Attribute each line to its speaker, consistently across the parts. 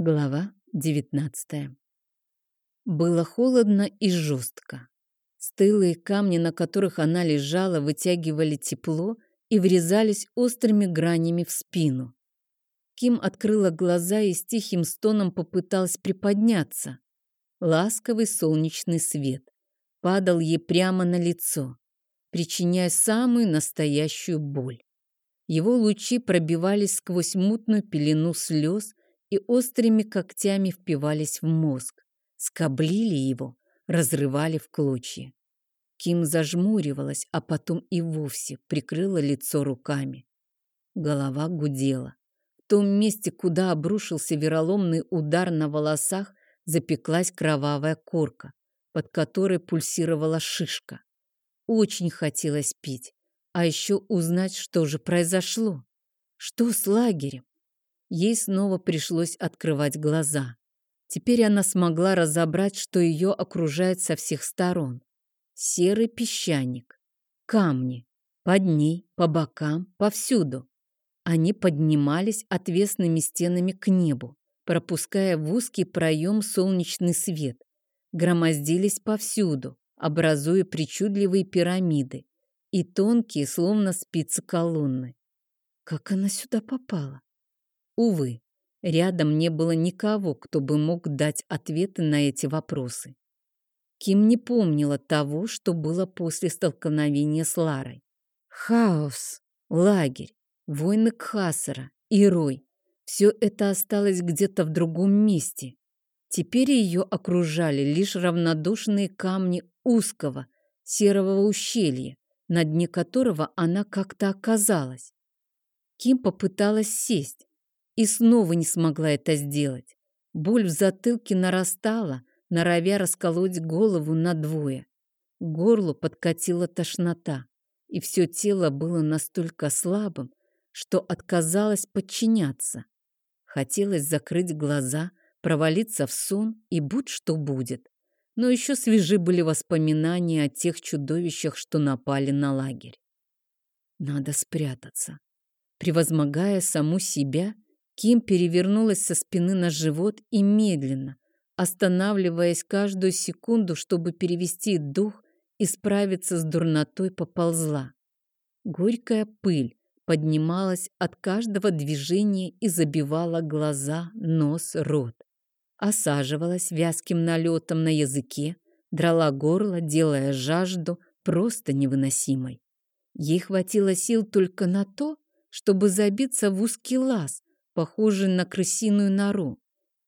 Speaker 1: Глава 19 Было холодно и жестко. Стылые камни, на которых она лежала, вытягивали тепло и врезались острыми гранями в спину. Ким открыла глаза и с тихим стоном попыталась приподняться. Ласковый солнечный свет падал ей прямо на лицо, причиняя самую настоящую боль. Его лучи пробивались сквозь мутную пелену слез и острыми когтями впивались в мозг, скоблили его, разрывали в клочья. Ким зажмуривалась, а потом и вовсе прикрыла лицо руками. Голова гудела. В том месте, куда обрушился вероломный удар на волосах, запеклась кровавая корка, под которой пульсировала шишка. Очень хотелось пить, а еще узнать, что же произошло. Что с лагерем? Ей снова пришлось открывать глаза. Теперь она смогла разобрать, что ее окружает со всех сторон. Серый песчаник, камни, под ней, по бокам, повсюду. Они поднимались отвесными стенами к небу, пропуская в узкий проем солнечный свет, громоздились повсюду, образуя причудливые пирамиды и тонкие, словно спицы колонны. Как она сюда попала? Увы, рядом не было никого, кто бы мог дать ответы на эти вопросы. Ким не помнила того, что было после столкновения с Ларой. Хаос, лагерь, войны Кхасара и Рой. Все это осталось где-то в другом месте. Теперь ее окружали лишь равнодушные камни узкого, серого ущелья, на дне которого она как-то оказалась. Ким попыталась сесть, и снова не смогла это сделать. Боль в затылке нарастала, норовя расколоть голову надвое. К горлу подкатила тошнота, и все тело было настолько слабым, что отказалось подчиняться. Хотелось закрыть глаза, провалиться в сон и будь что будет. Но еще свежи были воспоминания о тех чудовищах, что напали на лагерь. Надо спрятаться. Превозмогая саму себя, Ким перевернулась со спины на живот и медленно, останавливаясь каждую секунду, чтобы перевести дух и справиться с дурнотой, поползла. Горькая пыль поднималась от каждого движения и забивала глаза, нос, рот. Осаживалась вязким налетом на языке, драла горло, делая жажду просто невыносимой. Ей хватило сил только на то, чтобы забиться в узкий лаз, похожий на крысиную нору,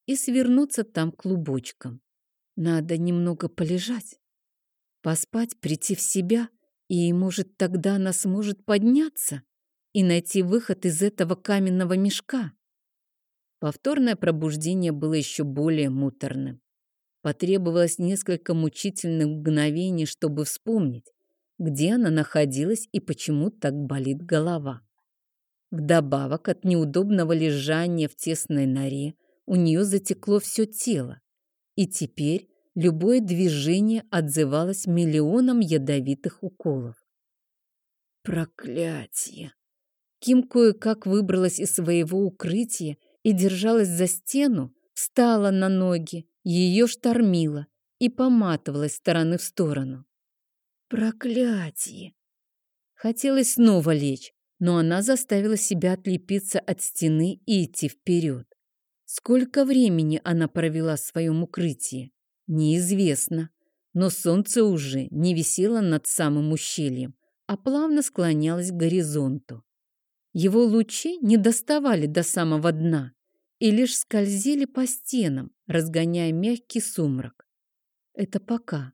Speaker 1: и свернуться там клубочком. Надо немного полежать, поспать, прийти в себя, и, может, тогда она сможет подняться и найти выход из этого каменного мешка. Повторное пробуждение было еще более муторным. Потребовалось несколько мучительных мгновений, чтобы вспомнить, где она находилась и почему так болит голова. Вдобавок от неудобного лежания в тесной норе у нее затекло все тело, и теперь любое движение отзывалось миллионом ядовитых уколов. Проклятие! Ким кое-как выбралась из своего укрытия и держалась за стену, встала на ноги, ее штормило и поматывалась стороны в сторону. Проклятие! Хотелось снова лечь, но она заставила себя отлепиться от стены и идти вперед. Сколько времени она провела в своем укрытии, неизвестно, но солнце уже не висело над самым ущельем, а плавно склонялось к горизонту. Его лучи не доставали до самого дна и лишь скользили по стенам, разгоняя мягкий сумрак. Это пока.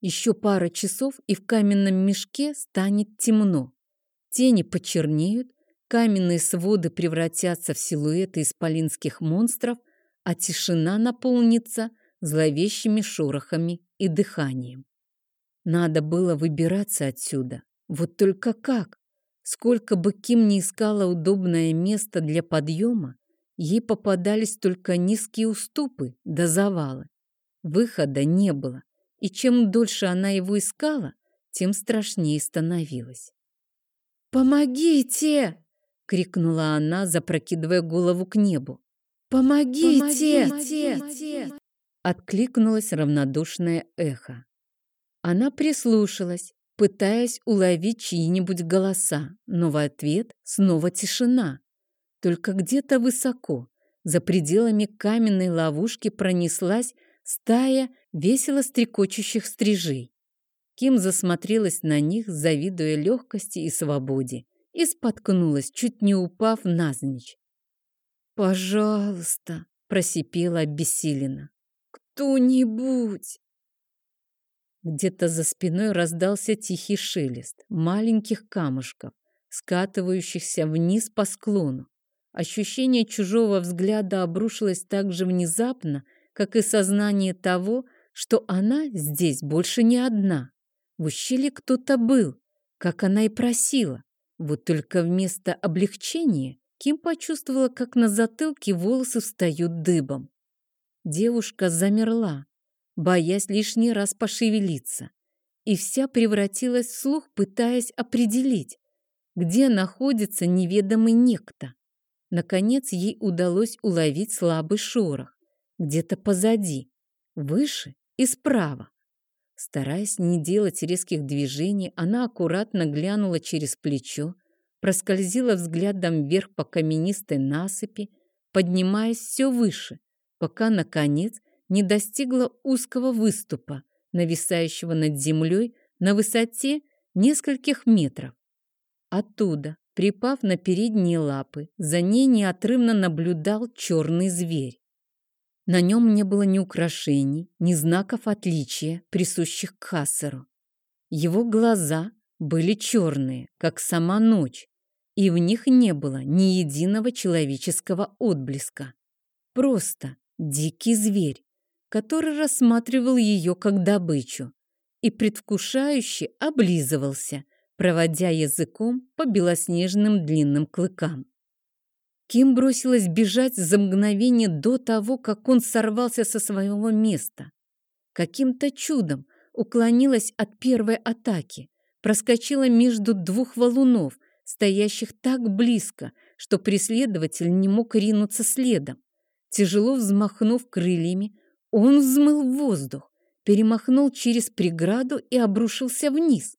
Speaker 1: Еще пара часов, и в каменном мешке станет темно. Тени почернеют, каменные своды превратятся в силуэты исполинских монстров, а тишина наполнится зловещими шорохами и дыханием. Надо было выбираться отсюда. Вот только как? Сколько бы Ким ни искала удобное место для подъема, ей попадались только низкие уступы до завала. Выхода не было, и чем дольше она его искала, тем страшнее становилось. «Помогите!» — крикнула она, запрокидывая голову к небу. «Помогите!», Помогите! Откликнулось равнодушное эхо. Она прислушалась, пытаясь уловить чьи-нибудь голоса, но в ответ снова тишина. Только где-то высоко, за пределами каменной ловушки пронеслась стая весело стрекочущих стрижей. Ким засмотрелась на них, завидуя легкости и свободе, и споткнулась, чуть не упав навзничь. «Пожалуйста!» — просипела обессиленно. «Кто-нибудь!» Где-то за спиной раздался тихий шелест маленьких камушков, скатывающихся вниз по склону. Ощущение чужого взгляда обрушилось так же внезапно, как и сознание того, что она здесь больше не одна. В ущелье кто-то был, как она и просила. Вот только вместо облегчения Ким почувствовала, как на затылке волосы встают дыбом. Девушка замерла, боясь лишний раз пошевелиться, и вся превратилась в слух, пытаясь определить, где находится неведомый некто. Наконец ей удалось уловить слабый шорох. Где-то позади, выше и справа. Стараясь не делать резких движений, она аккуратно глянула через плечо, проскользила взглядом вверх по каменистой насыпи, поднимаясь все выше, пока, наконец, не достигла узкого выступа, нависающего над землей на высоте нескольких метров. Оттуда, Припав на передние лапы, за ней неотрывно наблюдал черный зверь. На нем не было ни украшений, ни знаков отличия, присущих к Хассеру. Его глаза были черные, как сама ночь, и в них не было ни единого человеческого отблеска. Просто дикий зверь, который рассматривал ее как добычу и предвкушающе облизывался – проводя языком по белоснежным длинным клыкам. Ким бросилась бежать за мгновение до того, как он сорвался со своего места. Каким-то чудом уклонилась от первой атаки, проскочила между двух валунов, стоящих так близко, что преследователь не мог ринуться следом. Тяжело взмахнув крыльями, он взмыл воздух, перемахнул через преграду и обрушился вниз.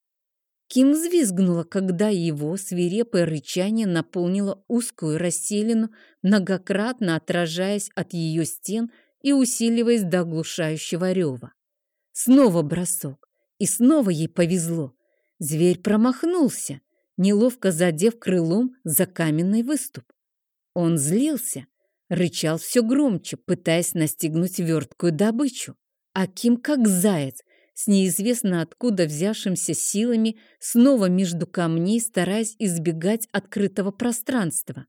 Speaker 1: Ким взвизгнула, когда его свирепое рычание наполнило узкую расселину, многократно отражаясь от ее стен и усиливаясь до оглушающего рева. Снова бросок, и снова ей повезло. Зверь промахнулся, неловко задев крылом за каменный выступ. Он злился, рычал все громче, пытаясь настигнуть верткую добычу. А Ким, как заяц, с неизвестно откуда взявшимся силами снова между камней, стараясь избегать открытого пространства.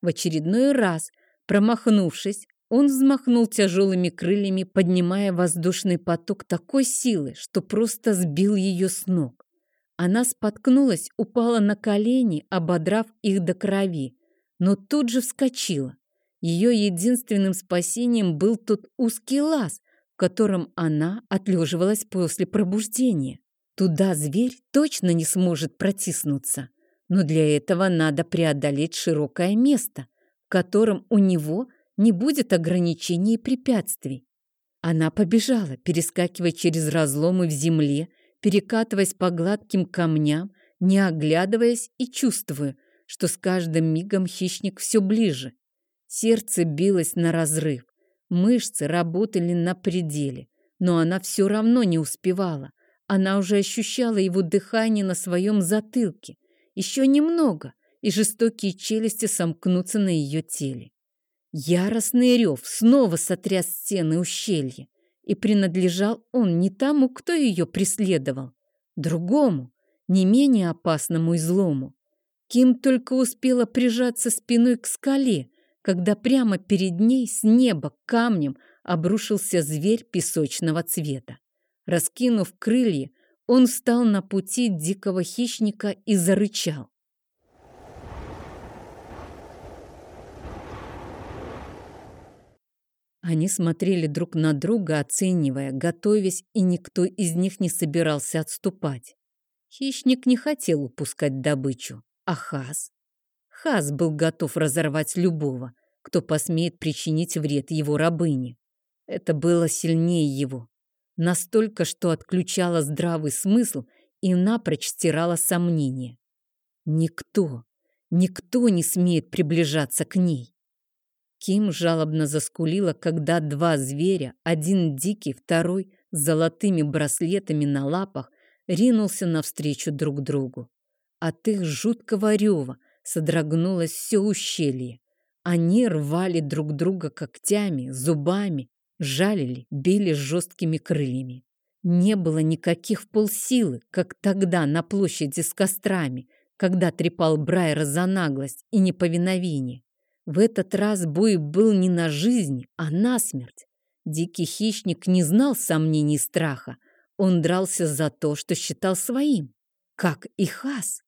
Speaker 1: В очередной раз, промахнувшись, он взмахнул тяжелыми крыльями, поднимая воздушный поток такой силы, что просто сбил ее с ног. Она споткнулась, упала на колени, ободрав их до крови, но тут же вскочила. Ее единственным спасением был тот узкий лаз, котором она отлеживалась после пробуждения. Туда зверь точно не сможет протиснуться, но для этого надо преодолеть широкое место, в котором у него не будет ограничений и препятствий. Она побежала, перескакивая через разломы в земле, перекатываясь по гладким камням, не оглядываясь и чувствуя, что с каждым мигом хищник все ближе. Сердце билось на разрыв. Мышцы работали на пределе, но она все равно не успевала. Она уже ощущала его дыхание на своем затылке. Еще немного, и жестокие челюсти сомкнутся на ее теле. Яростный рев снова сотряс стены ущелья, и принадлежал он не тому, кто ее преследовал, другому, не менее опасному злому. Ким только успела прижаться спиной к скале, когда прямо перед ней с неба камнем обрушился зверь песочного цвета. Раскинув крылья, он встал на пути дикого хищника и зарычал. Они смотрели друг на друга, оценивая, готовясь, и никто из них не собирался отступать. Хищник не хотел упускать добычу, а Хас Хас был готов разорвать любого, кто посмеет причинить вред его рабыне. Это было сильнее его. Настолько, что отключало здравый смысл и напрочь стирало сомнения. Никто, никто не смеет приближаться к ней. Ким жалобно заскулила, когда два зверя, один дикий, второй с золотыми браслетами на лапах, ринулся навстречу друг другу. От их жуткого рева содрогнулось все ущелье. Они рвали друг друга когтями, зубами, жалили, били жесткими крыльями. Не было никаких полсилы, как тогда на площади с кострами, когда трепал Брайера за наглость и неповиновение. В этот раз бой был не на жизнь, а на смерть. Дикий хищник не знал сомнений и страха. Он дрался за то, что считал своим, как и Хас.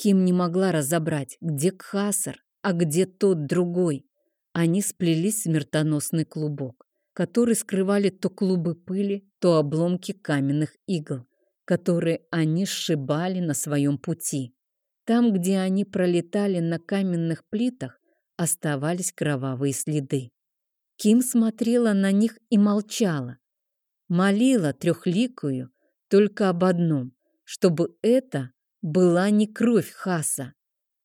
Speaker 1: Ким не могла разобрать, где Кхасар, а где тот другой. Они сплелись в смертоносный клубок, который скрывали то клубы пыли, то обломки каменных игл, которые они сшибали на своем пути. Там, где они пролетали на каменных плитах, оставались кровавые следы. Ким смотрела на них и молчала. Молила трехликую только об одном, чтобы это была не кровь Хаса.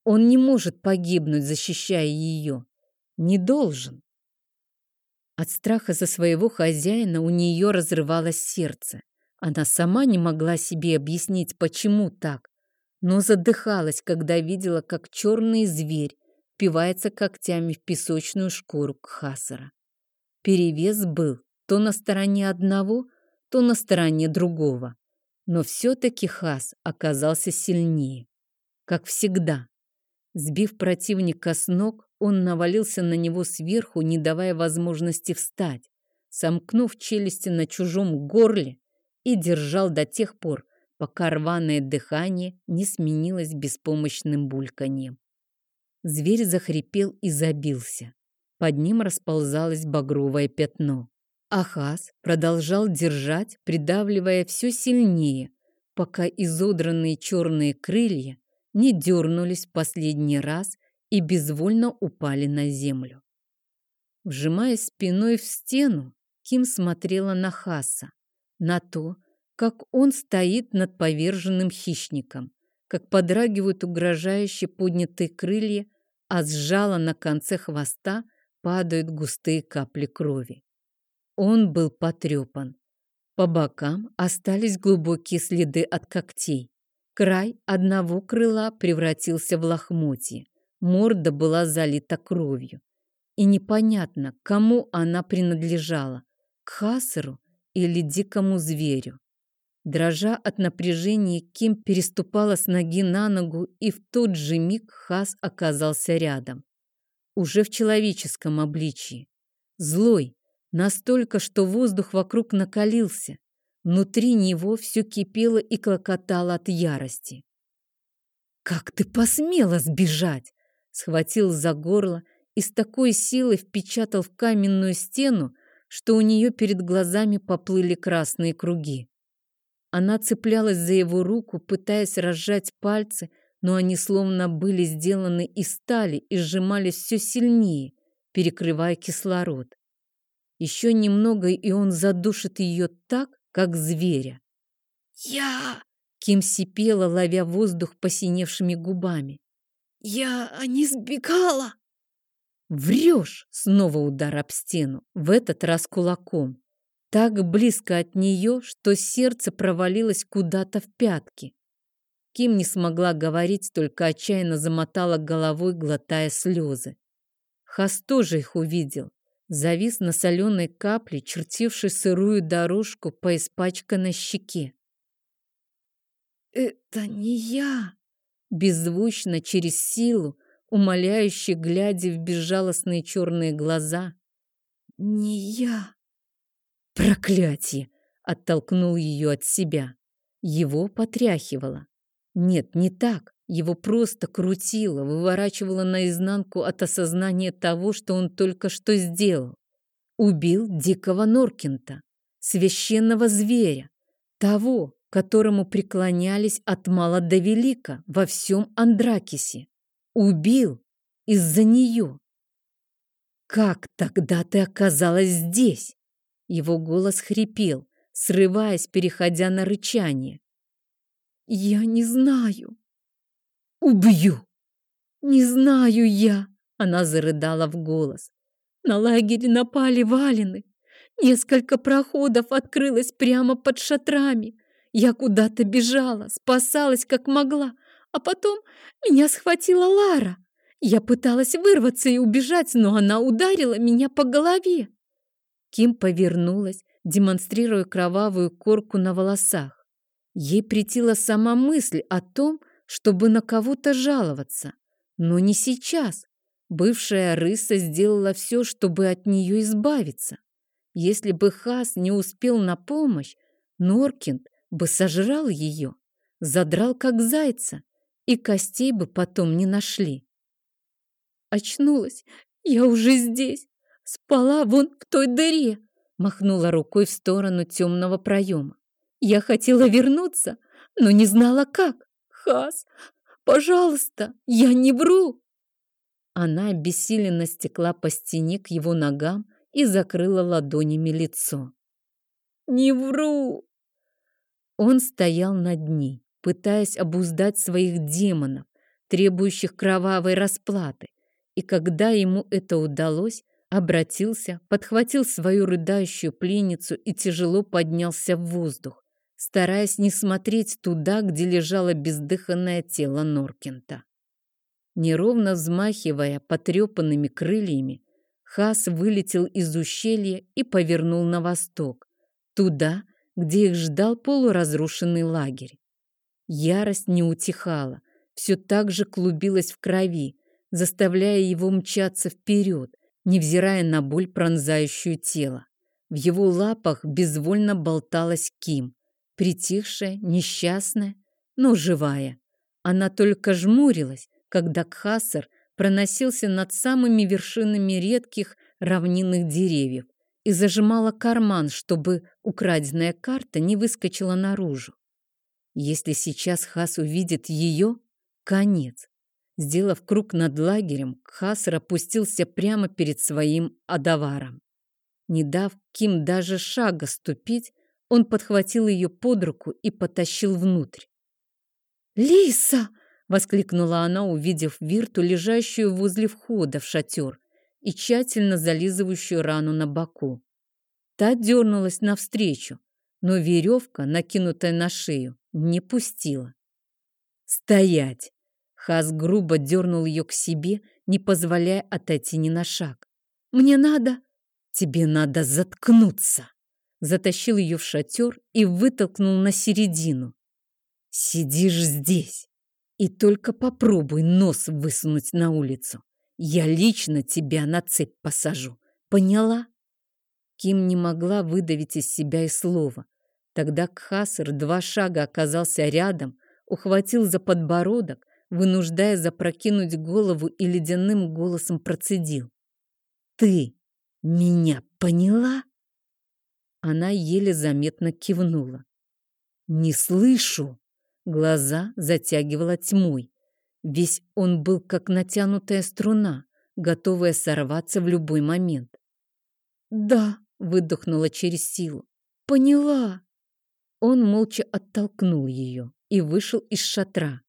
Speaker 1: Он не может погибнуть, защищая ее. Не должен. От страха за своего хозяина у нее разрывалось сердце. Она сама не могла себе объяснить, почему так, но задыхалась, когда видела, как черный зверь впивается когтями в песочную шкуру Кхасара. Перевес был то на стороне одного, то на стороне другого. Но все-таки Хас оказался сильнее. Как всегда. Сбив противника с ног, он навалился на него сверху, не давая возможности встать, сомкнув челюсти на чужом горле и держал до тех пор, пока рваное дыхание не сменилось беспомощным бульканьем. Зверь захрипел и забился. Под ним расползалось багровое пятно. Ахаз продолжал держать, придавливая все сильнее, пока изодранные черные крылья не дернулись последний раз и безвольно упали на землю. Вжимаясь спиной в стену, Ким смотрела на Хаса, на то, как он стоит над поверженным хищником, как подрагивают угрожающие поднятые крылья а с на конце хвоста падают густые капли крови. Он был потрепан. По бокам остались глубокие следы от когтей. Край одного крыла превратился в лохмотье. Морда была залита кровью. И непонятно, кому она принадлежала – к Хасеру или дикому зверю. Дрожа от напряжения, Ким переступала с ноги на ногу, и в тот же миг Хас оказался рядом. Уже в человеческом обличии. Злой, настолько, что воздух вокруг накалился. Внутри него все кипело и клокотало от ярости. «Как ты посмела сбежать?» Схватил за горло и с такой силой впечатал в каменную стену, что у нее перед глазами поплыли красные круги. Она цеплялась за его руку, пытаясь разжать пальцы, но они словно были сделаны из стали и сжимались все сильнее, перекрывая кислород. Еще немного, и он задушит ее так, как зверя. «Я...» — Ким сипела, ловя воздух посиневшими губами. «Я не сбегала!» «Врешь!» — снова удар об стену, в этот раз кулаком так близко от нее, что сердце провалилось куда-то в пятки. Ким не смогла говорить, только отчаянно замотала головой, глотая слезы. Хас тоже их увидел. Завис на соленой капле, чертившей сырую дорожку по испачканной щеке. «Это не я!» Беззвучно, через силу, умоляюще глядя в безжалостные черные глаза. «Не я!» Проклятие! Оттолкнул ее от себя. Его потряхивало. Нет, не так. Его просто крутило, выворачивало наизнанку от осознания того, что он только что сделал. Убил дикого Норкинта, священного зверя, того, которому преклонялись от мала до велика во всем Андракисе. Убил из-за нее. Как тогда ты оказалась здесь? Его голос хрипел, срываясь, переходя на рычание. Я не знаю. Убью. Не знаю я. Она зарыдала в голос. На лагере напали валины. Несколько проходов открылось прямо под шатрами. Я куда-то бежала, спасалась как могла, а потом меня схватила Лара. Я пыталась вырваться и убежать, но она ударила меня по голове. Ким повернулась, демонстрируя кровавую корку на волосах. Ей претила сама мысль о том, чтобы на кого-то жаловаться. Но не сейчас. Бывшая рыса сделала все, чтобы от нее избавиться. Если бы Хас не успел на помощь, Норкинд бы сожрал ее, задрал как зайца, и костей бы потом не нашли. Очнулась, я уже здесь, спала вон в той дыре, махнула рукой в сторону темного проема. Я хотела вернуться, но не знала как. Хас, пожалуйста, я не вру. Она обессиленно стекла по стене к его ногам и закрыла ладонями лицо. «Не вру!» Он стоял над ней, пытаясь обуздать своих демонов, требующих кровавой расплаты, и когда ему это удалось, обратился, подхватил свою рыдающую пленницу и тяжело поднялся в воздух, стараясь не смотреть туда, где лежало бездыханное тело Норкента. Неровно взмахивая потрепанными крыльями, Хас вылетел из ущелья и повернул на восток, туда, где их ждал полуразрушенный лагерь. Ярость не утихала, все так же клубилась в крови, заставляя его мчаться вперед, невзирая на боль, пронзающую тело. В его лапах безвольно болталась Ким, притихшая, несчастная, но живая. Она только жмурилась, когда Кхасар проносился над самыми вершинами редких равнинных деревьев и зажимала карман, чтобы украденная карта не выскочила наружу. Если сейчас Хас увидит ее, конец. Сделав круг над лагерем, Хасар опустился прямо перед своим адаваром. Не дав Ким даже шага ступить, он подхватил ее под руку и потащил внутрь. «Лиса!» — воскликнула она, увидев Вирту, лежащую возле входа в шатер и тщательно зализывающую рану на боку. Та дернулась навстречу, но веревка, накинутая на шею, не пустила. «Стоять!» Хас грубо дернул ее к себе, не позволяя отойти ни на шаг. «Мне надо...» «Тебе надо заткнуться!» Затащил ее в шатер и вытолкнул на середину. «Сидишь здесь!» И только попробуй нос высунуть на улицу. Я лично тебя на цепь посажу. Поняла? Ким не могла выдавить из себя и слова. Тогда Кхасар два шага оказался рядом, ухватил за подбородок, вынуждая запрокинуть голову и ледяным голосом процедил. «Ты меня поняла?» Она еле заметно кивнула. «Не слышу!» Глаза затягивала тьмой. Весь он был как натянутая струна, готовая сорваться в любой момент. «Да», — выдохнула через силу, — «поняла». Он молча оттолкнул ее и вышел из шатра.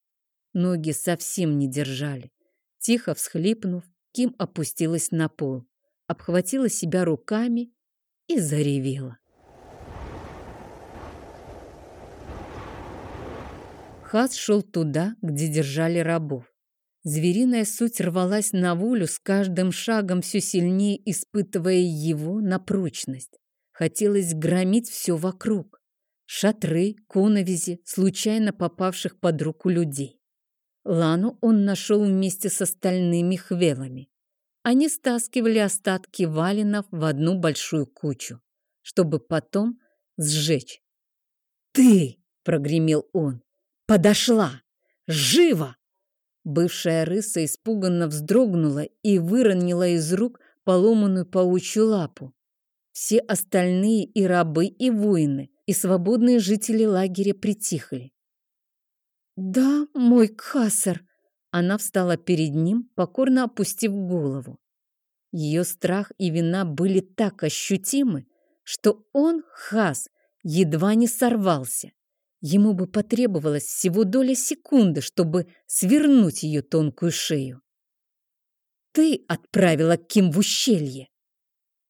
Speaker 1: Ноги совсем не держали. Тихо всхлипнув, Ким опустилась на пол, обхватила себя руками и заревела. Хас шел туда, где держали рабов. Звериная суть рвалась на волю с каждым шагом все сильнее, испытывая его на прочность. Хотелось громить все вокруг. Шатры, коновизи, случайно попавших под руку людей. Лану он нашел вместе с остальными хвелами. Они стаскивали остатки валинов в одну большую кучу, чтобы потом сжечь. «Ты!» — прогремел он. Подошла! Живо!» Бывшая рыса испуганно вздрогнула и выронила из рук поломанную паучью лапу. Все остальные и рабы, и воины, и свободные жители лагеря притихли. «Да, мой кхасар!» Она встала перед ним, покорно опустив голову. Ее страх и вина были так ощутимы, что он, Хас, едва не сорвался. Ему бы потребовалось всего доля секунды, чтобы свернуть ее тонкую шею. «Ты отправила Ким в ущелье!»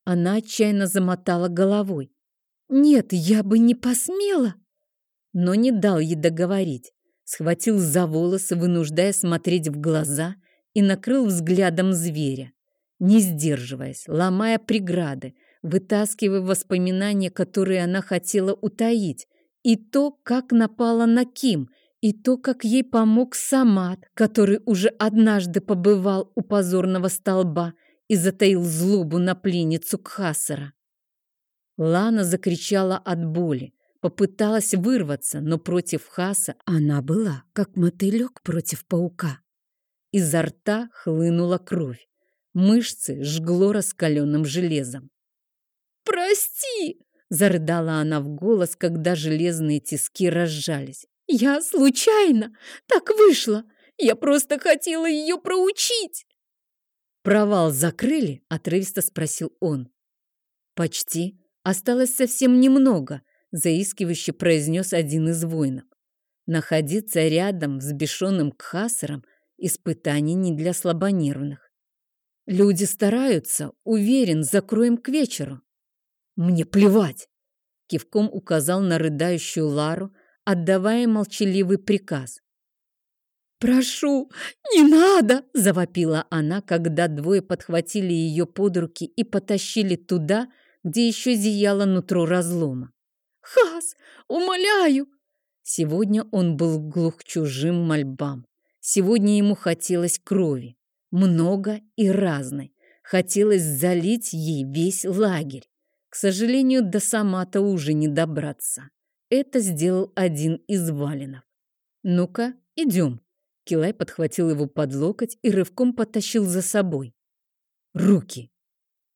Speaker 1: Она отчаянно замотала головой. «Нет, я бы не посмела!» Но не дал ей договорить. Схватил за волосы, вынуждая смотреть в глаза, и накрыл взглядом зверя, не сдерживаясь, ломая преграды, вытаскивая воспоминания, которые она хотела утаить, и то, как напала на Ким, и то, как ей помог Самат, который уже однажды побывал у позорного столба и затаил злобу на пленницу Кхасара. Лана закричала от боли, попыталась вырваться, но против Хаса она была, как мотылек против паука. Изо рта хлынула кровь, мышцы жгло раскаленным железом. «Прости!» — зарыдала она в голос, когда железные тиски разжались. «Я случайно! Так вышло! Я просто хотела ее проучить!» «Провал закрыли?» — отрывисто спросил он. «Почти. Осталось совсем немного», — заискивающе произнес один из воинов. Находиться рядом с бешеным Кхасаром — испытание не для слабонервных. Люди стараются, уверен, закроем к вечеру. Мне плевать! Кивком указал на рыдающую Лару, отдавая молчаливый приказ. «Прошу, не надо!» – завопила она, когда двое подхватили ее под руки и потащили туда, где еще зияло нутро разлома. «Хас, умоляю!» Сегодня он был глух чужим мольбам. Сегодня ему хотелось крови. Много и разной. Хотелось залить ей весь лагерь. К сожалению, до Самата уже не добраться. Это сделал один из валенов. «Ну-ка, идем». Килай подхватил его под локоть и рывком потащил за собой. «Руки!»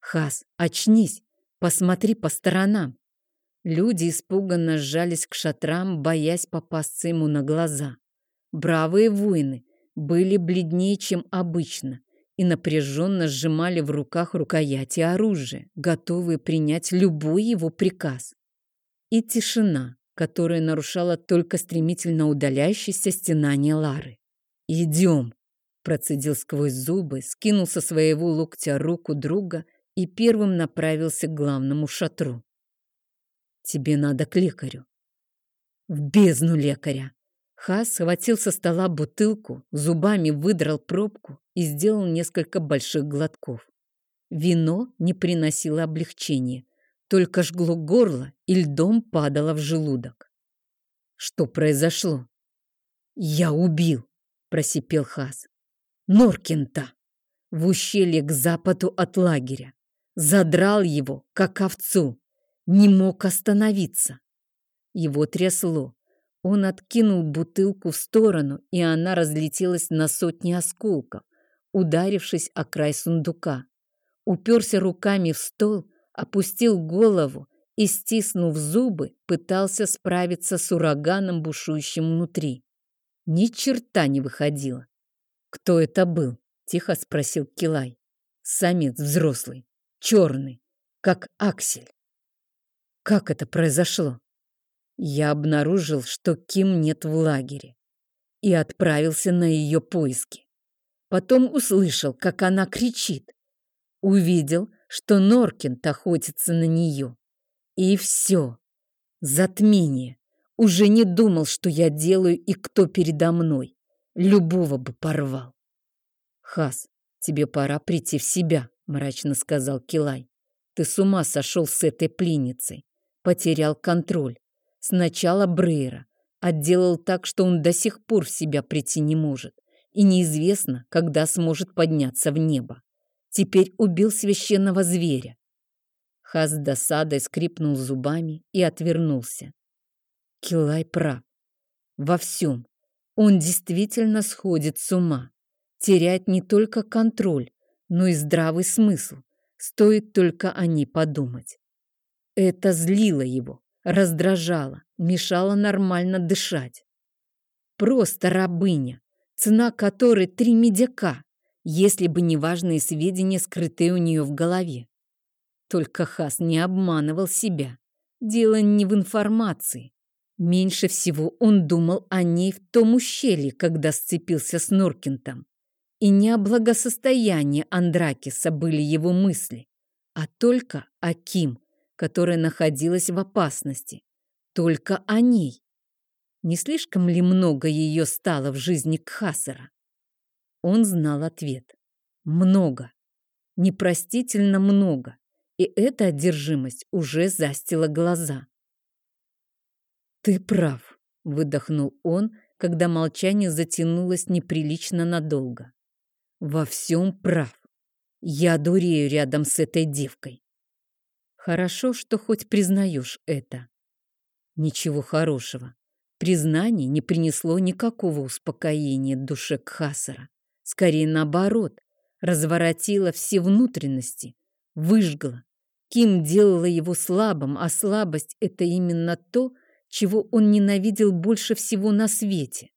Speaker 1: «Хас, очнись! Посмотри по сторонам!» Люди испуганно сжались к шатрам, боясь попасться ему на глаза. Бравые воины были бледнее, чем обычно, и напряженно сжимали в руках рукояти оружия, готовые принять любой его приказ. И тишина, которая нарушала только стремительно удаляющееся стенание Лары. «Идем!» – процедил сквозь зубы, скинул со своего локтя руку друга и первым направился к главному шатру. «Тебе надо к лекарю». «В бездну лекаря!» Хас схватил со стола бутылку, зубами выдрал пробку и сделал несколько больших глотков. Вино не приносило облегчения, только жгло горло и льдом падало в желудок. Что произошло? «Я убил!» – просипел Хас. «Норкинта! В ущелье к западу от лагеря. Задрал его, как овцу. Не мог остановиться. Его трясло. Он откинул бутылку в сторону, и она разлетелась на сотни осколков, ударившись о край сундука. Уперся руками в стол, опустил голову и, стиснув зубы, пытался справиться с ураганом, бушующим внутри. Ни черта не выходило. «Кто это был?» — тихо спросил Килай. «Самец взрослый, черный, как аксель». «Как это произошло?» Я обнаружил, что Ким нет в лагере и отправился на ее поиски. Потом услышал, как она кричит. Увидел, что Норкин охотится на нее. И все. Затмение. Уже не думал, что я делаю и кто передо мной. Любого бы порвал. Хас, тебе пора прийти в себя, мрачно сказал Килай. Ты с ума сошел с этой пленницей. Потерял контроль. Сначала Брейра отделал так, что он до сих пор в себя прийти не может, и неизвестно, когда сможет подняться в небо. Теперь убил священного зверя. Хас с досадой скрипнул зубами и отвернулся. Килай прав. Во всем. Он действительно сходит с ума. Теряет не только контроль, но и здравый смысл. Стоит только о ней подумать. Это злило его раздражала, мешала нормально дышать. Просто рабыня, цена которой три медяка, если бы не важные сведения, скрытые у нее в голове. Только Хас не обманывал себя. Дело не в информации. Меньше всего он думал о ней в том ущелье, когда сцепился с Норкинтом. И не о благосостоянии Андракиса были его мысли, а только о Ким, которая находилась в опасности. Только о ней. Не слишком ли много ее стало в жизни Кхасара? Он знал ответ. Много. Непростительно много. И эта одержимость уже застила глаза. «Ты прав», — выдохнул он, когда молчание затянулось неприлично надолго. «Во всем прав. Я дурею рядом с этой девкой. Хорошо, что хоть признаешь это. Ничего хорошего. Признание не принесло никакого успокоения душе Кхасара. Скорее наоборот, разворотило все внутренности, выжгло. Ким делала его слабым, а слабость — это именно то, чего он ненавидел больше всего на свете.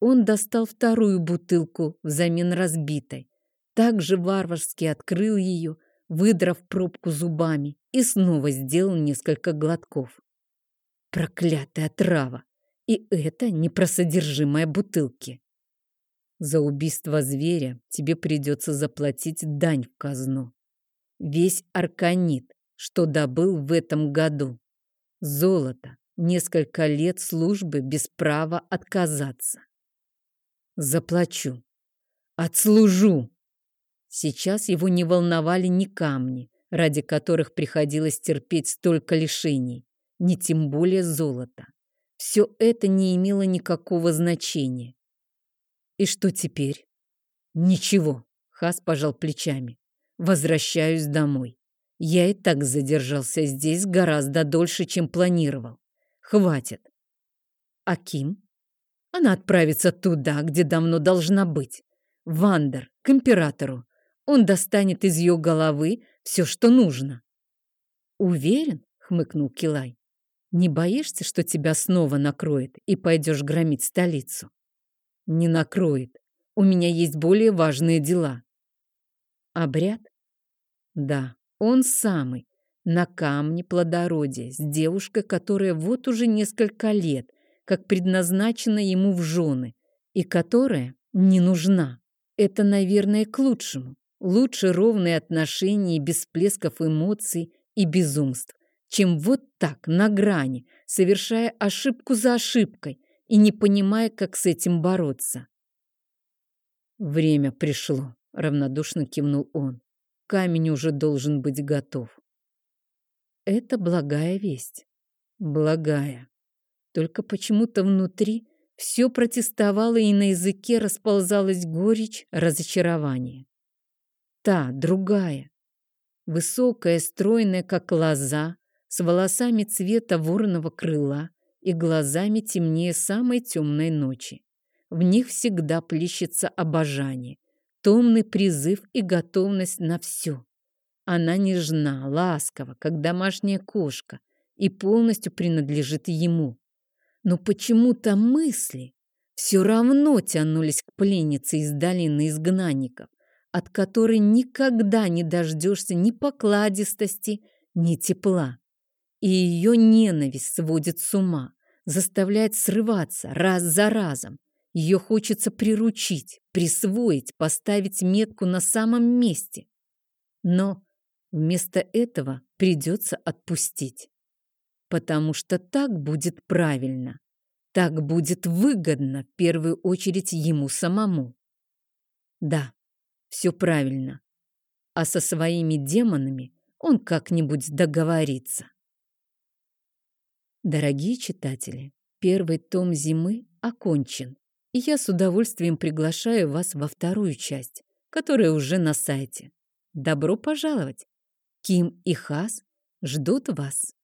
Speaker 1: Он достал вторую бутылку взамен разбитой, также варварски открыл ее, выдрав пробку зубами, и снова сделал несколько глотков. Проклятая трава! И это не про содержимое бутылки. За убийство зверя тебе придется заплатить дань в казну. Весь арканит, что добыл в этом году. Золото, несколько лет службы без права отказаться. Заплачу. Отслужу. Сейчас его не волновали ни камни, ради которых приходилось терпеть столько лишений, ни тем более золота. Все это не имело никакого значения. И что теперь? Ничего, Хас пожал плечами. Возвращаюсь домой. Я и так задержался здесь гораздо дольше, чем планировал. Хватит. А Ким? Она отправится туда, где давно должна быть. Вандер, к императору. Он достанет из ее головы все, что нужно. Уверен? хмыкнул Килай. Не боишься, что тебя снова накроет и пойдешь громить столицу? Не накроет. У меня есть более важные дела. Обряд? Да, он самый. На камне плодородия, с девушкой, которая вот уже несколько лет, как предназначена ему в жены, и которая не нужна. Это, наверное, к лучшему. Лучше ровные отношения без всплесков эмоций и безумств чем вот так, на грани, совершая ошибку за ошибкой и не понимая, как с этим бороться. «Время пришло», — равнодушно кивнул он. «Камень уже должен быть готов». Это благая весть. Благая. Только почему-то внутри все протестовало и на языке расползалась горечь разочарования. Та, другая. Высокая, стройная, как лоза, с волосами цвета вороного крыла и глазами темнее самой темной ночи. В них всегда плещется обожание, томный призыв и готовность на все. Она нежна, ласкова, как домашняя кошка, и полностью принадлежит ему. Но почему-то мысли все равно тянулись к пленнице из долины изгнанников, от которой никогда не дождешься ни покладистости, ни тепла. И ее ненависть сводит с ума, заставляет срываться раз за разом. Ее хочется приручить, присвоить, поставить метку на самом месте. Но вместо этого придется отпустить. Потому что так будет правильно. Так будет выгодно, в первую очередь, ему самому. Да, все правильно. А со своими демонами он как-нибудь договорится. Дорогие читатели, первый том «Зимы» окончен, и я с удовольствием приглашаю вас во вторую часть, которая уже на сайте. Добро пожаловать! Ким и Хас ждут вас.